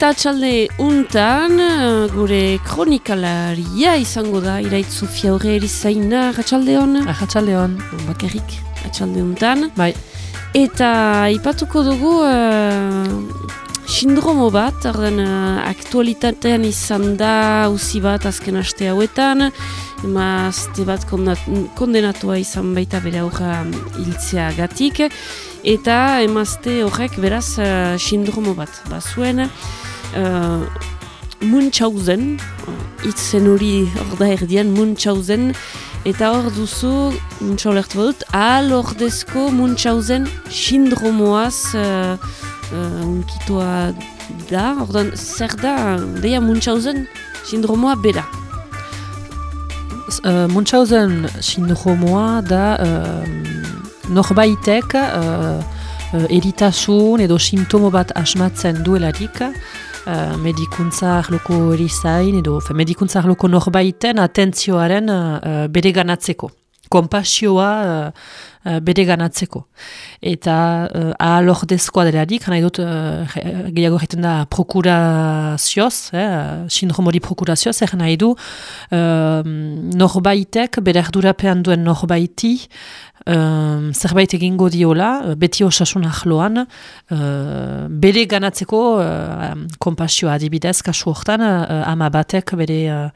Eta atxalde untan, uh, gure kronikalaria izango da, iraitz Sofia horre erizaina, atxalde hon? Atxalde hon. Bakarrik, atxalde untan. Bai. Eta ipatuko dugu uh, sindromo bat, arden uh, aktualitatean izan da uzi bat azken aste hauetan, emazte bat kondenatua izan baita bere aurra hiltzea gatik, eta emazte horrek beraz uh, sindromo bat. Bazuen, uh, Munchausen, itzen hori hor erdian Munchausen, eta hor duzu, Munchau lertu badut, ahal ordezko Munchausen sindromoaz uh, uh, unkitoa da, ordan zer da, deia Munchausen sindromoa bera. Uh, Munchausen sindromoa da uh, norbaitek uh, uh, eritasun edo sintomo bat asmatzen duelarik, Uh, medikuntza arloko erizain edo fe, medikuntza arloko norbaiten atentzioaren uh, bere ganatzeko. Kompasioa uh, uh, bere ganatzeko. Eta uh, ahal ordezkoa delarik, nahi dut uh, gehiago egiten da prokurazioz, eh, sindromori prokurazioz, egin nahi du uh, norbaitek, bere ardurapean duen norbaiti, Um, zerbait egingo diola, beti osasun ahloan, uh, bere ganatzeko uh, kompasioa adibidez, kasu hortan, uh, ama batek bere, uh,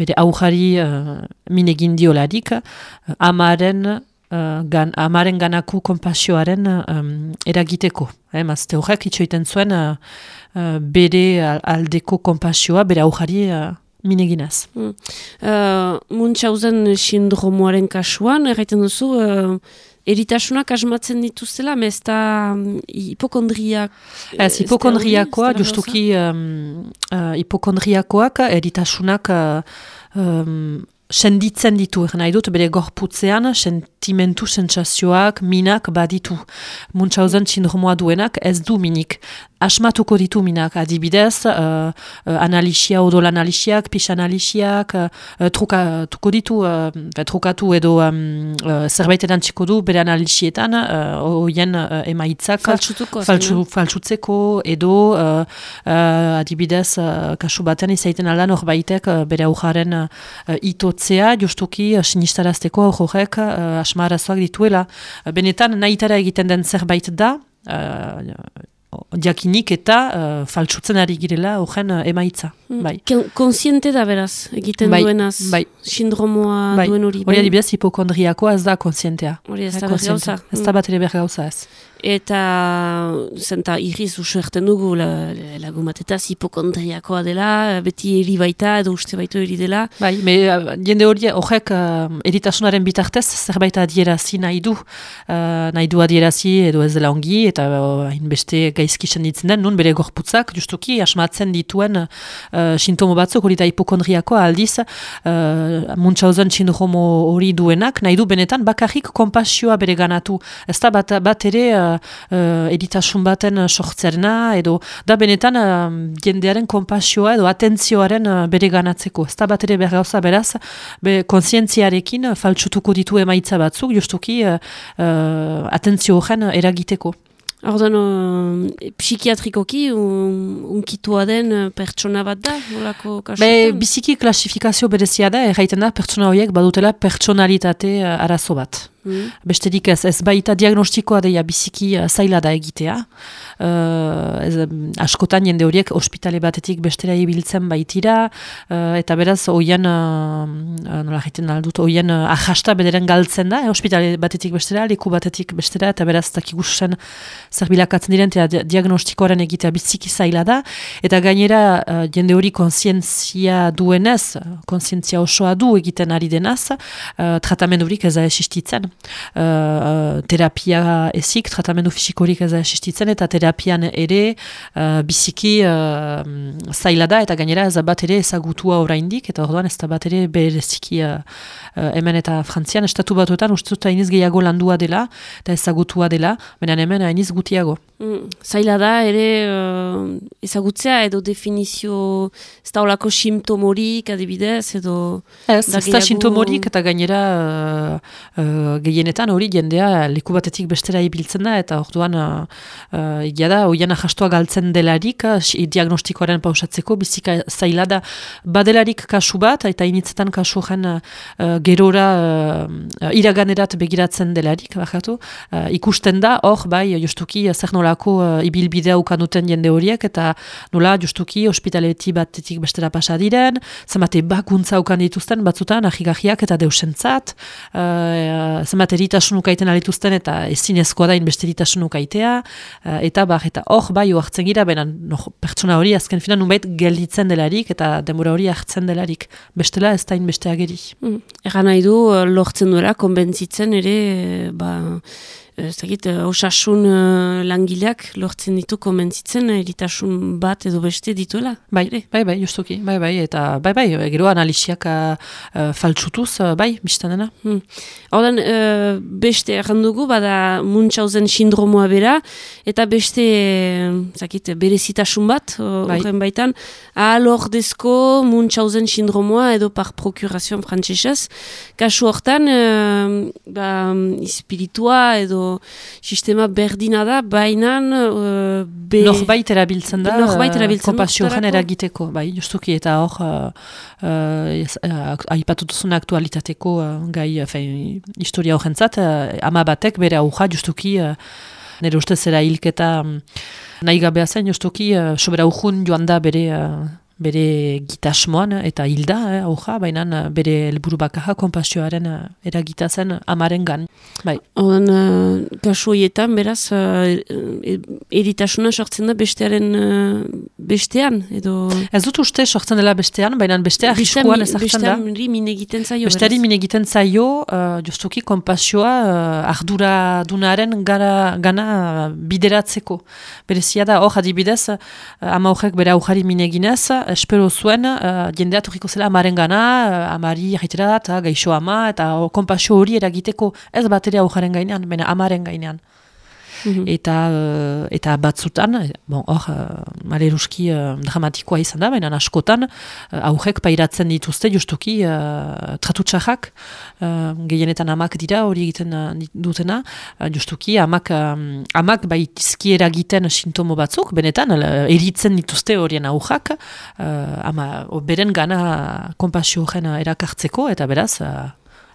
bere aujari uh, minegin diolarik, uh, amaren, uh, gan, amaren ganako kompasioaren um, eragiteko. Eh, mazte horrek itxoiten zuen uh, uh, bere aldeko kompasioa, bere aujari mineginaz. Mm. Uh, Muntxauzen sindromoaren kasuan, erraiten duzu, uh, eritasunak asmatzen dituztela, ez da um, hipokondriak... Ez, hipokondriakoa, justuki um, uh, hipokondriakoak eritasunak uh, um, senditzen ditu, nahi dut, bere gorputzean, sentimentu sentsazioak, minak baditu. Muntxauzen sindromoa duenak ez du minik asmatuko ditu minak adibidez, uh, uh, analisia odol analisiak, pix analisiak, uh, trukatuko ditu, uh, trukatu edo um, uh, zerbait erantziko du bere analisietan, uh, uh, emaitzak faltsu, faltsutzeko edo uh, uh, adibidez uh, kasu baten izaiten aldan horbaitek uh, bere aujaren uh, itotzea, justuki uh, sinistarazteko horrek uh, asmarazoak dituela. benetan nahitara egiten den zerbait da, diakinik eta uh, faltsutzen ari girela horren uh, emaitza. Mm. Bai. Konsiente da beraz, egiten bai. duenaz, bai. sindromoa bai. duen hori. Hori bai. adibidez hipokondriakoa ez da konsientea. Hori ez da bergauza. Ez da bat ere bergauza ez eta zenta irriz usu erten dugu lagun bat eta hipokondriakoa dela, beti eri baita edo uste baitu eri dela. Bai, me, jende hori horrek uh, eritasunaren bitartez zerbait adierazi nahi du, uh, nahi du adierazi edo ez dela ongi eta hainbeste uh, gaizkisen ditzen den, nun bere gorputzak justuki asmatzen dituen uh, sintomo batzuk hori da hipokondriakoa aldiz. Uh, muntxauzen sindromo hori duenak, nahi du benetan bakarrik kompasioa bere ganatu, ez da bat, bat ere uh, editasun baten uh, sortzerna, edo da benetan uh, jendearen kompasioa edo atentzioaren uh, bere ganatzeko. Ez da bat ere bergauza beraz, be, konsientziarekin uh, faltsutuko ditu emaitza batzuk, justuki uh, uh, atentzio horren eragiteko. Ordan, uh, psikiatrikoki unkitua den pertsona bat da? Be, biziki klasifikazio berezia da, erraiten da pertsona horiek badutela pertsonalitate arazo bat. Mm. Besterik ez, ez baita diagnostikoa deia biziki uh, zaila da egitea. Uh, ez, askotan jende horiek ospitale batetik bestera ibiltzen baitira, uh, eta beraz, oien, uh, nola egiten aldut, oien uh, ahasta bederen galtzen da, eh, ospitale batetik bestera, leku batetik bestera, eta beraz, takigusen zerbilakatzen diren, eta diagnostikoaren egitea biziki zaila da, eta gainera, uh, jende hori konsientzia duenez, konsientzia osoa du egiten ari denaz, uh, tratamendurik ez da esistitzen. Uh, terapia ezik, tratamendu fisikorik ez asistitzen, eta terapian ere uh, biziki uh, zaila da, eta gainera ez da bat ere ezagutua oraindik, eta orduan ez da bat ere bereziki uh, hemen eta frantzian, estatu batuetan uste dut hainiz gehiago landua dela, eta ezagutua dela, benen hemen hainiz gutiago. Mm, zaila da, ere ezagutzea edo definizio ez da olako simptomorik adibidez, edo... Ez, ez da simptomorik, eta gainera gehienetan hori jendea leku batetik bestera ibiltzen da eta orduan uh, egia da oian ahastua galtzen delarik uh, diagnostikoaren pausatzeko bizika zaila da. Badelarik kasu bat eta initzetan kasu gen uh, gerora uh, iraganerat begiratzen delarik bakatu, uh, ikusten da hor bai justuki zer nolako uh, ibilbidea ukanuten jende horiek eta nola justuki ospitaleti batetik bestera pasa diren, zemate bakuntza ukan dituzten batzutan ahigahiak eta deusentzat, uh, zenbat eritasun ukaiten alituzten eta ezin ezkoa da inbeste eritasun ukaitea, uh, eta bar, eta hor bai hartzen gira, baina no, pertsona hori azken fina nubait gelditzen delarik eta demora hori hartzen delarik, bestela ez da inbeste ageri. Mm. Egan nahi du, lortzen duela, konbentzitzen ere, ba, ez dakit, eh, osasun uh, langileak lortzen ditu komentzitzen eritasun bat edo beste dituela. Bai, bai, bai, justuki, bai, bai, eta bai, bai, gero analiziak uh, faltsutuz, uh, bai, biztan dena. Hmm. uh, beste errandugu, bada muntxauzen sindromoa bera, eta beste, zakit, berezitasun bat, bai. horren bai. baitan, ahal ordezko muntxauzen sindromoa edo par prokurazioan frantzesez, kasu hortan, uh, ba, espiritua edo sistema berdina da, baina... Uh, be... Norbait erabiltzen da, norbait erabiltzen kompasio jen eragiteko, bai, justuki, eta hor, uh, uh, aipatutuzun aktualitateko uh, gai, fein, historia horrentzat, uh, ama batek bere auja justuki, uh, nire ustez era hilketa um, nahi gabea zen, justuki, uh, sobera ujun joan da bere... Uh, bere gitasmoan eta hilda, eh, auja, baina eh, bere helburu bakaja konpasioaren uh, eragita zen amaren gan. Bai. Odan, uh, kasu hoietan, beraz, uh, eritasuna sortzen da bestearen bestean, edo... Ez dut uste sortzen dela bestean, baina bestea riskuan ezartzen da. Besteari mine egiten zaio, Besteari mine egiten zaio, uh, justuki konpasioa uh, ardura dunaren gara, gana bideratzeko. Berezia da, hor adibidez, uh, ama horrek bere aujari mine eginez, espero zuen, uh, jendea turiko zela amaren uh, amari egitera eta gaixo ama, eta kompasio hori eragiteko ez bateria aujaren gainean, baina amaren gainean. Mhm. Eta, uh, eta batzutan, bon, hor, uh, maleruski uh, dramatikoa izan da, baina askotan, uh, aurrek pairatzen dituzte justuki uh, tratutxarrak, uh, gehienetan amak dira hori egiten uh, dutena, uh, justuki amak, um, amak baitizki eragiten sintomo batzuk, benetan, uh, eritzen dituzte horien aurrak, uh, ama, beren gana kompasio horren erakartzeko, eta beraz, uh,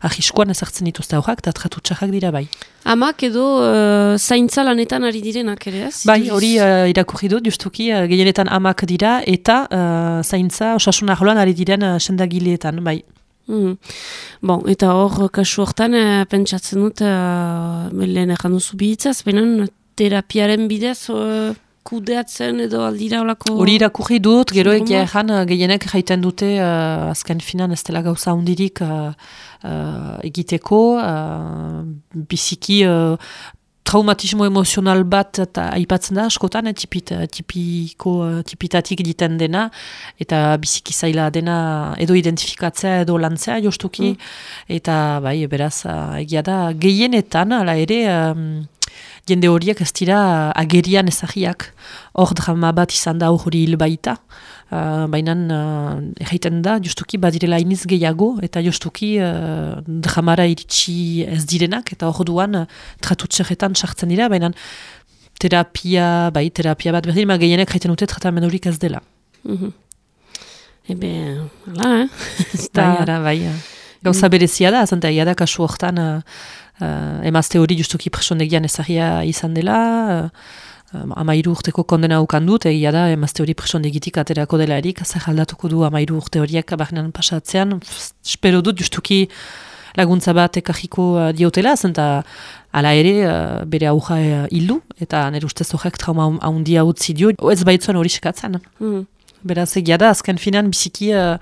ahiskoan ezartzen dituzte aurrak, eta tratutxarrak dira bai. Amak edo uh, zaintza lanetan ari direnak ere ez? Bai, hori uh, irakurri dut, justuki, uh, gehienetan amak dira, eta uh, zaintza osasun arloan ari diren uh, sendagileetan, bai. Mm. Bon, eta hor, kasu hortan, uh, pentsatzen dut, uh, lehen erran duzu benen terapiaren bidez, uh, kudeatzen edo aldira olako... Hori irakurri dut, gero egia ezan, gehienek jaiten dute, uh, azken finan ez dela gauza hundirik uh, uh, egiteko, uh, biziki uh, traumatismo emozional bat eta aipatzen da, askotan, eh, tipit, tipiko, tipitatik diten dena, eta biziki zaila dena edo identifikatzea edo lantzea jostuki, mm. eta bai, beraz, egia da, gehienetan, ala ere, um, jende horiek ez dira agerian ezagiak hor drama bat izan da hori hil baita. Uh, Baina uh, da, justuki badirela iniz gehiago eta justuki uh, dramara iritsi ez direnak eta hor duan uh, tratutxerretan sartzen dira, baina terapia, bai, terapia bat berdin, ma gehienek jaiten dute tratamendurik ez dela. Mm -hmm. Ebe, ala, eh? bai, bai, gauza berezia da, zanta, da kasu hortan uh, uh, emazte hori justuki presondegian ezagia izan dela, uh, amairu urteko kondena ukan dut, egia da emazte hori presondegitik aterako dela erik, zer aldatuko du amairu urte horiek abarnean pasatzean, espero dut justuki laguntza bat ekajiko diotela, zenta ala ere uh, bere auja hildu, eta nire ustez horrek trauma handia utzi dio, ez baitzuen hori sekatzen. Mm. Beraz egia da, azken finan biziki uh,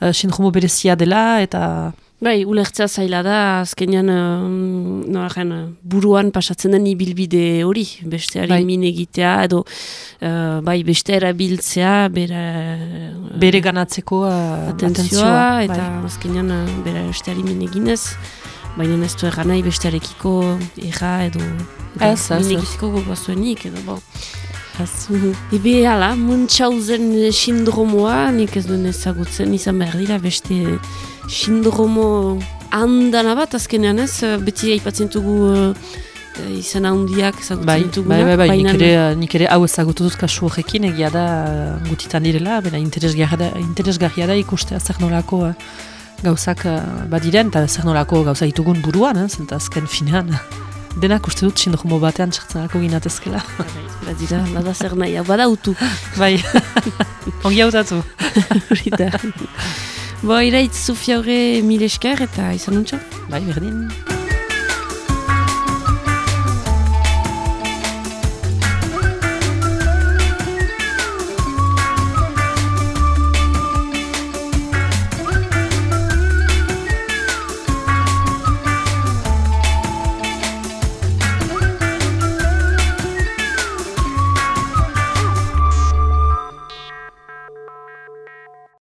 uh, berezia dela, eta... Bai, ulertzea zaila da, azkenean uh, buruan pasatzen den ibilbide hori, besteari bai. min egitea, edo uh, bai, beste erabiltzea, bere, uh, bere ganatzeko uh, atentzioa, eta bai. azkenean uh, bere besteari min eginez, baina ez du eganai bestearekiko erra edo, edo ez, min egiteko gogoazuenik, edo bo. Ebe, hala, muntxauzen sindromoa, nik ez duen ezagutzen, izan behar dira beste sindromo handana bat, azkenean ez, beti aipatzen dugu uh, izan handiak ezagutzen bai, ditugunak. Bai, bai, bai, nik ere, nik ere hau ezagutu dut kasu horrekin, egia da gutitan direla, bera interesgarria da, interesgarria da ikustea zer nolako uh, gauzak badiren, eta zer nolako gauza ditugun buruan, eh, zenta azken finean. Denak uste dut sindromo batean txartzenako ginatezkela. Badira, bada zer nahi, bada utu. Bai, ongi hautatu. Horita. Bo, iraitz Sofia horre mil esker eta izan nuntxo? Bai, berdin.